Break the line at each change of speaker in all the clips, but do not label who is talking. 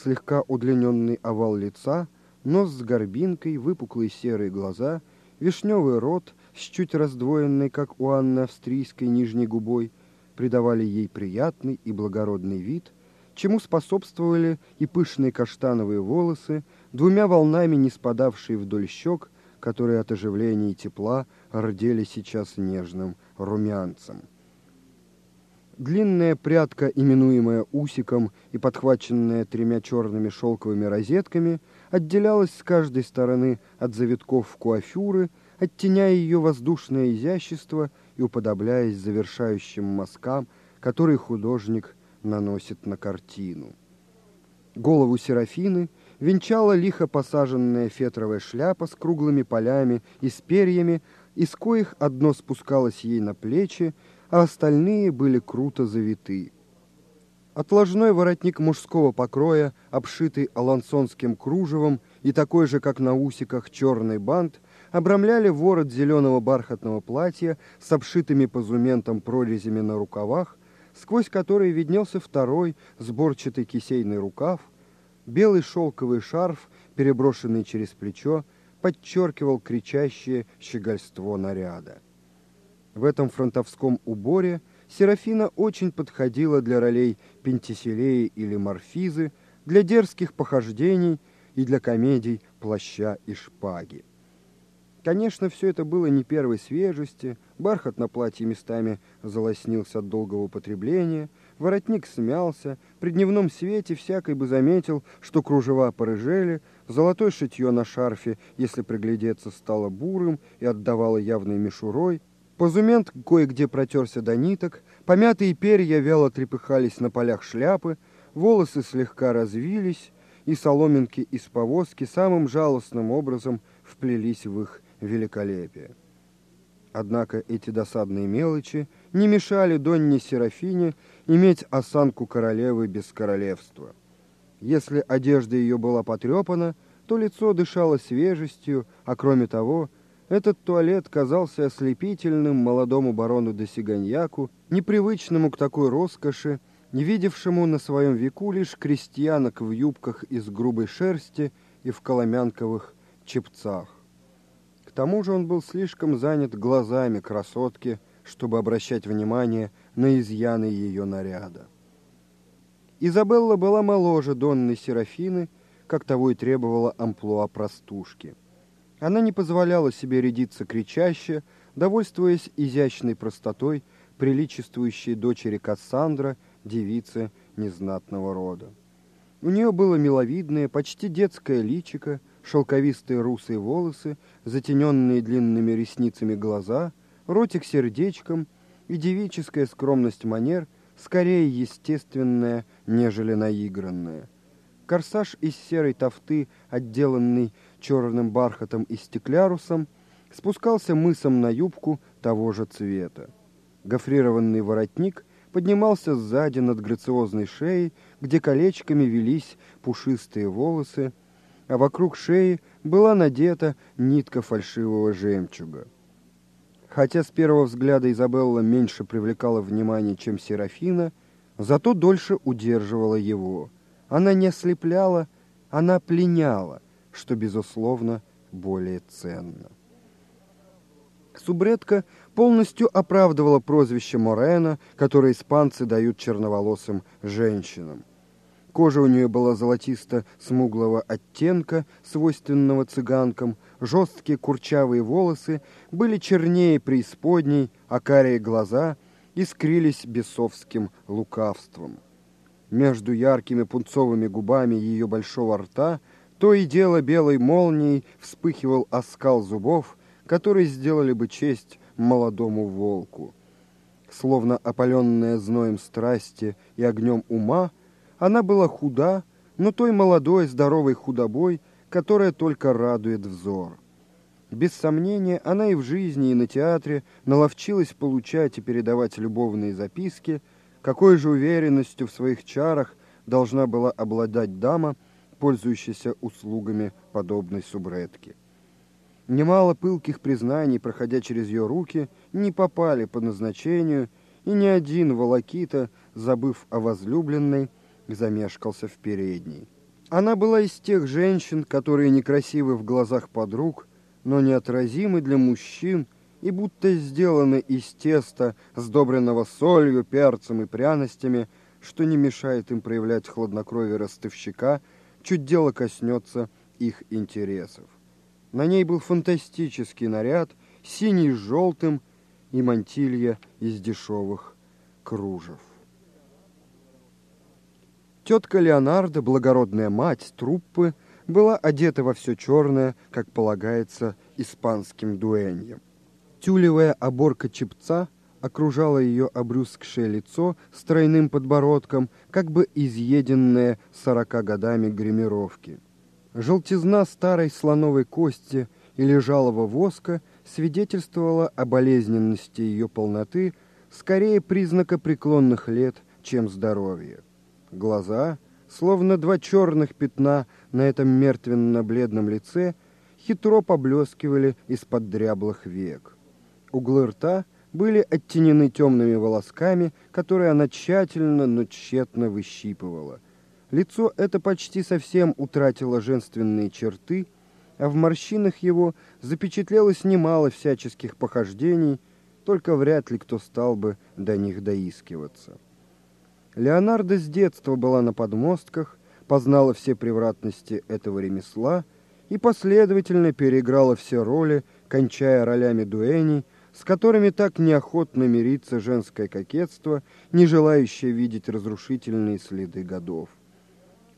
слегка удлиненный овал лица, нос с горбинкой, выпуклые серые глаза, вишневый рот с чуть раздвоенной, как у Анны Австрийской, нижней губой, придавали ей приятный и благородный вид, чему способствовали и пышные каштановые волосы, двумя волнами не спадавшие вдоль щек, которые от оживления и тепла рдели сейчас нежным румянцем. Длинная прядка, именуемая усиком и подхваченная тремя черными шелковыми розетками, отделялась с каждой стороны от завитков куафюры, оттеняя ее воздушное изящество и уподобляясь завершающим мазкам, которые художник наносит на картину. Голову Серафины венчала лихо посаженная фетровая шляпа с круглыми полями и с перьями, из коих одно спускалось ей на плечи, а остальные были круто завиты. Отложной воротник мужского покроя, обшитый алансонским кружевом и такой же, как на усиках, черный бант, обрамляли ворот зеленого бархатного платья с обшитыми позументом прорезями на рукавах, сквозь который виднелся второй сборчатый кисейный рукав, белый шелковый шарф, переброшенный через плечо, подчеркивал кричащее щегольство наряда. В этом фронтовском уборе Серафина очень подходила для ролей Пентиселеи или Морфизы, для дерзких похождений и для комедий «Плаща и шпаги». Конечно, все это было не первой свежести, бархат на платье местами залоснился от долгого употребления, воротник смялся, при дневном свете всякий бы заметил, что кружева порыжели, золотое шитье на шарфе, если приглядеться, стало бурым и отдавало явной мишурой, Позумент кое-где протерся до ниток, помятые перья вяло трепыхались на полях шляпы, волосы слегка развились, и соломинки из повозки самым жалостным образом вплелись в их великолепие. Однако эти досадные мелочи не мешали Донне Серафине иметь осанку королевы без королевства. Если одежда ее была потрепана, то лицо дышало свежестью, а кроме того – этот туалет казался ослепительным молодому барону де Сиганьяку, непривычному к такой роскоши, не видевшему на своем веку лишь крестьянок в юбках из грубой шерсти и в коломянковых чепцах. К тому же он был слишком занят глазами красотки, чтобы обращать внимание на изъяны ее наряда. Изабелла была моложе Донны Серафины, как того и требовала амплуа простушки. Она не позволяла себе рядиться кричаще, довольствуясь изящной простотой, приличествующей дочери Кассандра, девице незнатного рода. У нее было миловидное, почти детское личико, шелковистые русые волосы, затененные длинными ресницами глаза, ротик сердечком и девическая скромность манер, скорее естественная, нежели наигранная. Корсаж из серой тофты, отделанный черным бархатом и стеклярусом, спускался мысом на юбку того же цвета. Гофрированный воротник поднимался сзади над грациозной шеей, где колечками велись пушистые волосы, а вокруг шеи была надета нитка фальшивого жемчуга. Хотя с первого взгляда Изабелла меньше привлекала внимание, чем Серафина, зато дольше удерживала его – она не ослепляла, она пленяла, что, безусловно, более ценно. Субредка полностью оправдывала прозвище Морена, которое испанцы дают черноволосым женщинам. Кожа у нее была золотисто-смуглого оттенка, свойственного цыганкам, жесткие курчавые волосы были чернее преисподней, а карие глаза искрились бесовским лукавством. Между яркими пунцовыми губами ее большого рта то и дело белой молнией вспыхивал оскал зубов, которые сделали бы честь молодому волку. Словно опаленная зноем страсти и огнем ума, она была худа, но той молодой здоровой худобой, которая только радует взор. Без сомнения, она и в жизни, и на театре наловчилась получать и передавать любовные записки – какой же уверенностью в своих чарах должна была обладать дама, пользующаяся услугами подобной субредки? Немало пылких признаний, проходя через ее руки, не попали по назначению, и ни один волокита, забыв о возлюбленной, замешкался в передней. Она была из тех женщин, которые некрасивы в глазах подруг, но неотразимы для мужчин и будто сделаны из теста, сдобренного солью, перцем и пряностями, что не мешает им проявлять хладнокровие ростовщика, чуть дело коснется их интересов. На ней был фантастический наряд, синий с желтым и мантилья из дешевых кружев. Тетка Леонардо, благородная мать труппы, была одета во все черное, как полагается, испанским дуэньем. Тюлевая оборка чепца окружала ее обрюзгшее лицо с тройным подбородком, как бы изъеденное сорока годами гримировки. Желтизна старой слоновой кости и лежалого воска свидетельствовала о болезненности ее полноты, скорее признака преклонных лет, чем здоровья. Глаза, словно два черных пятна на этом мертвенно-бледном лице, хитро поблескивали из-под дряблых век. Углы рта были оттенены темными волосками, которые она тщательно, но тщетно выщипывала. Лицо это почти совсем утратило женственные черты, а в морщинах его запечатлелось немало всяческих похождений, только вряд ли кто стал бы до них доискиваться. Леонардо с детства была на подмостках, познала все превратности этого ремесла и последовательно переиграла все роли, кончая ролями дуэней, с которыми так неохотно мирится женское кокетство, не желающее видеть разрушительные следы годов.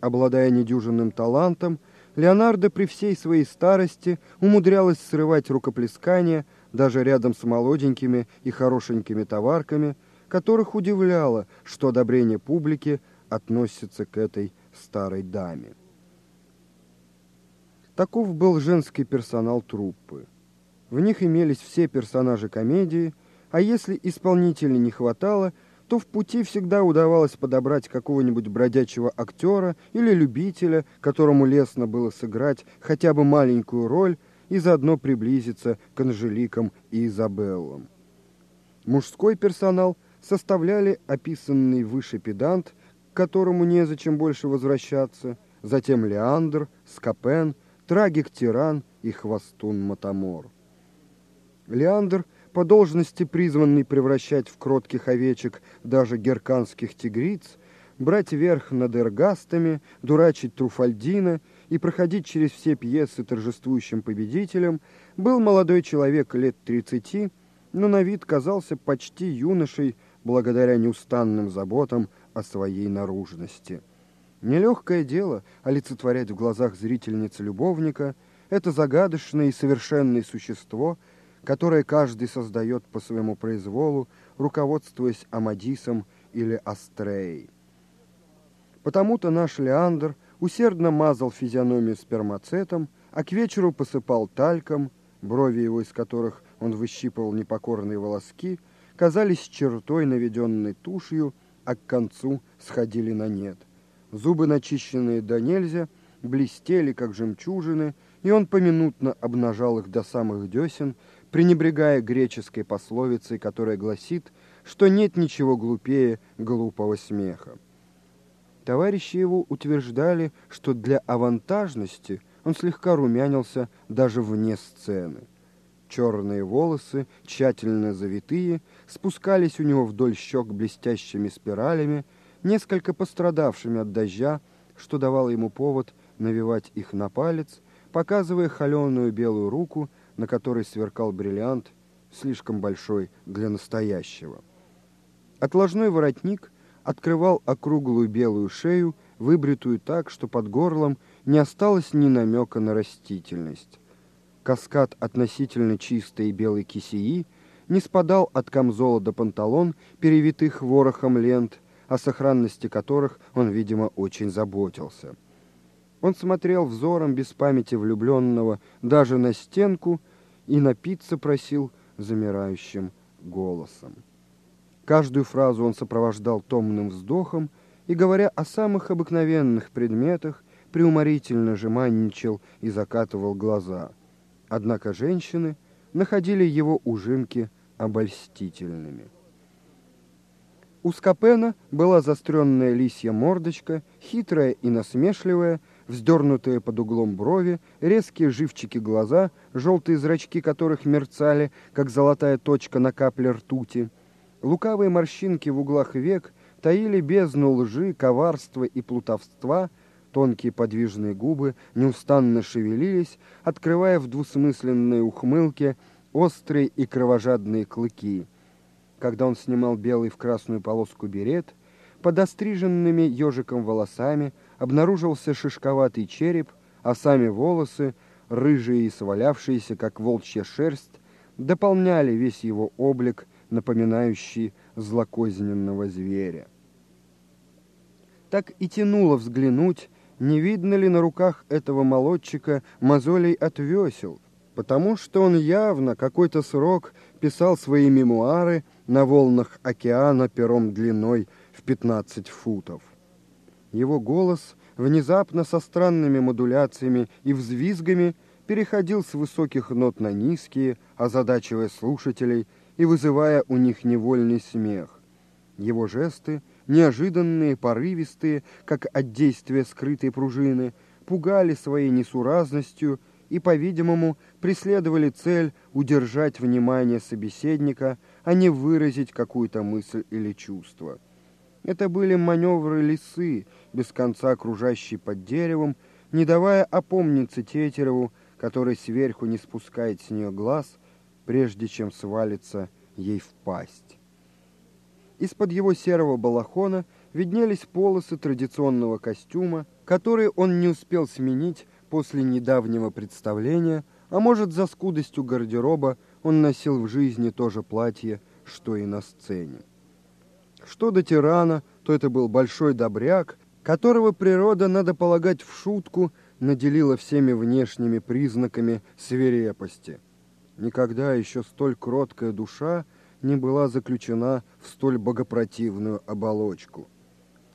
Обладая недюжинным талантом, Леонардо при всей своей старости умудрялась срывать рукоплескания даже рядом с молоденькими и хорошенькими товарками – которых удивляло, что одобрение публики относится к этой старой даме. Таков был женский персонал труппы. В них имелись все персонажи комедии, а если исполнителей не хватало, то в пути всегда удавалось подобрать какого-нибудь бродячего актера или любителя, которому лестно было сыграть хотя бы маленькую роль и заодно приблизиться к Анжеликам и Изабеллам. Мужской персонал – составляли описанный выше педант, к которому незачем больше возвращаться, затем Леандр, Скопен, трагик-тиран и хвостун-мотомор. Леандр, по должности призванный превращать в кротких овечек даже герканских тигриц, брать верх над эргастами, дурачить Труфальдина и проходить через все пьесы торжествующим победителем, был молодой человек лет тридцати, но на вид казался почти юношей, благодаря неустанным заботам о своей наружности. Нелегкое дело олицетворять в глазах зрительницы любовника это загадочное и совершенное существо, которое каждый создает по своему произволу, руководствуясь Амадисом или Астреей. Потому-то наш Леандр усердно мазал физиономию спермацетом, а к вечеру посыпал тальком, брови его из которых он выщипывал непокорные волоски, казались чертой, наведенной тушью, а к концу сходили на нет. Зубы, начищенные до нельзя, блестели, как жемчужины, и он поминутно обнажал их до самых десен, пренебрегая греческой пословицей, которая гласит, что нет ничего глупее глупого смеха. Товарищи его утверждали, что для авантажности он слегка румянился даже вне сцены. Черные волосы, тщательно завитые, спускались у него вдоль щек блестящими спиралями, несколько пострадавшими от дождя, что давало ему повод навивать их на палец, показывая холеную белую руку, на которой сверкал бриллиант, слишком большой для настоящего. Отложной воротник открывал округлую белую шею, выбритую так, что под горлом не осталось ни намека на растительность каскад относительно чистой белой кисеи не спадал от камзола до панталон, перевитых ворохом лент, о сохранности которых он, видимо, очень заботился. Он смотрел взором без памяти влюбленного даже на стенку и напиться просил замирающим голосом. Каждую фразу он сопровождал томным вздохом и, говоря о самых обыкновенных предметах, преуморительно жеманничал и закатывал глаза – Однако женщины находили его ужинки обольстительными. У Скопена была заостренная лисья мордочка, хитрая и насмешливая, вздернутые под углом брови, резкие живчики глаза, желтые зрачки которых мерцали, как золотая точка на капле ртути. Лукавые морщинки в углах век таили бездну лжи, коварства и плутовства, тонкие подвижные губы неустанно шевелились, открывая в двусмысленной ухмылке острые и кровожадные клыки — когда он снимал белый в красную полоску берет, под остриженными ежиком волосами обнаружился шишковатый череп, а сами волосы, рыжие и свалявшиеся, как волчья шерсть, дополняли весь его облик, напоминающий злокозненного зверя. Так и тянуло взглянуть, не видно ли на руках этого молодчика мозолей от весел, потому что он явно какой-то срок писал свои мемуары на волнах океана пером длиной в 15 футов. Его голос внезапно со странными модуляциями и взвизгами переходил с высоких нот на низкие, озадачивая слушателей и вызывая у них невольный смех. Его жесты, неожиданные, порывистые, как от действия скрытой пружины, пугали своей несуразностью и, по-видимому, преследовали цель удержать внимание собеседника, а не выразить какую-то мысль или чувство. Это были маневры лисы, без конца кружащие под деревом, не давая опомниться Тетереву, который сверху не спускает с нее глаз, прежде чем свалится ей в пасть. Из-под его серого балахона виднелись полосы традиционного костюма, которые он не успел сменить после недавнего представления, а может, за скудостью гардероба он носил в жизни то же платье, что и на сцене. Что до тирана, то это был большой добряк, которого природа, надо полагать, в шутку наделила всеми внешними признаками свирепости. Никогда еще столь кроткая душа не была заключена в столь богопротивную оболочку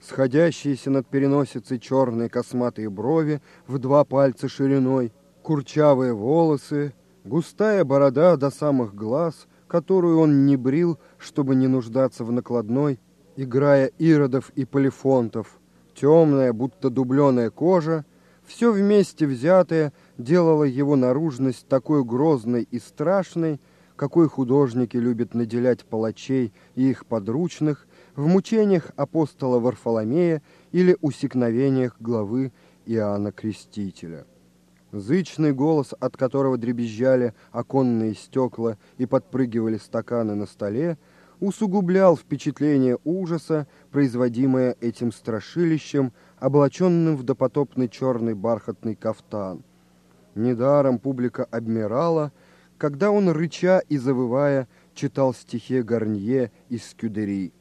сходящиеся над переносицей черные косматые брови в два пальца шириной, курчавые волосы, густая борода до самых глаз, которую он не брил, чтобы не нуждаться в накладной, играя иродов и полифонтов, темная, будто дубленая кожа, все вместе взятое делало его наружность такой грозной и страшной, какой художники любят наделять палачей и их подручных, в мучениях апостола Варфоломея или усекновениях главы Иоанна Крестителя. Зычный голос, от которого дребезжали оконные стекла и подпрыгивали стаканы на столе, усугублял впечатление ужаса, производимое этим страшилищем, облаченным в допотопный черный бархатный кафтан. Недаром публика обмирала, когда он, рыча и завывая, читал стихи Гарнье из Скюдери.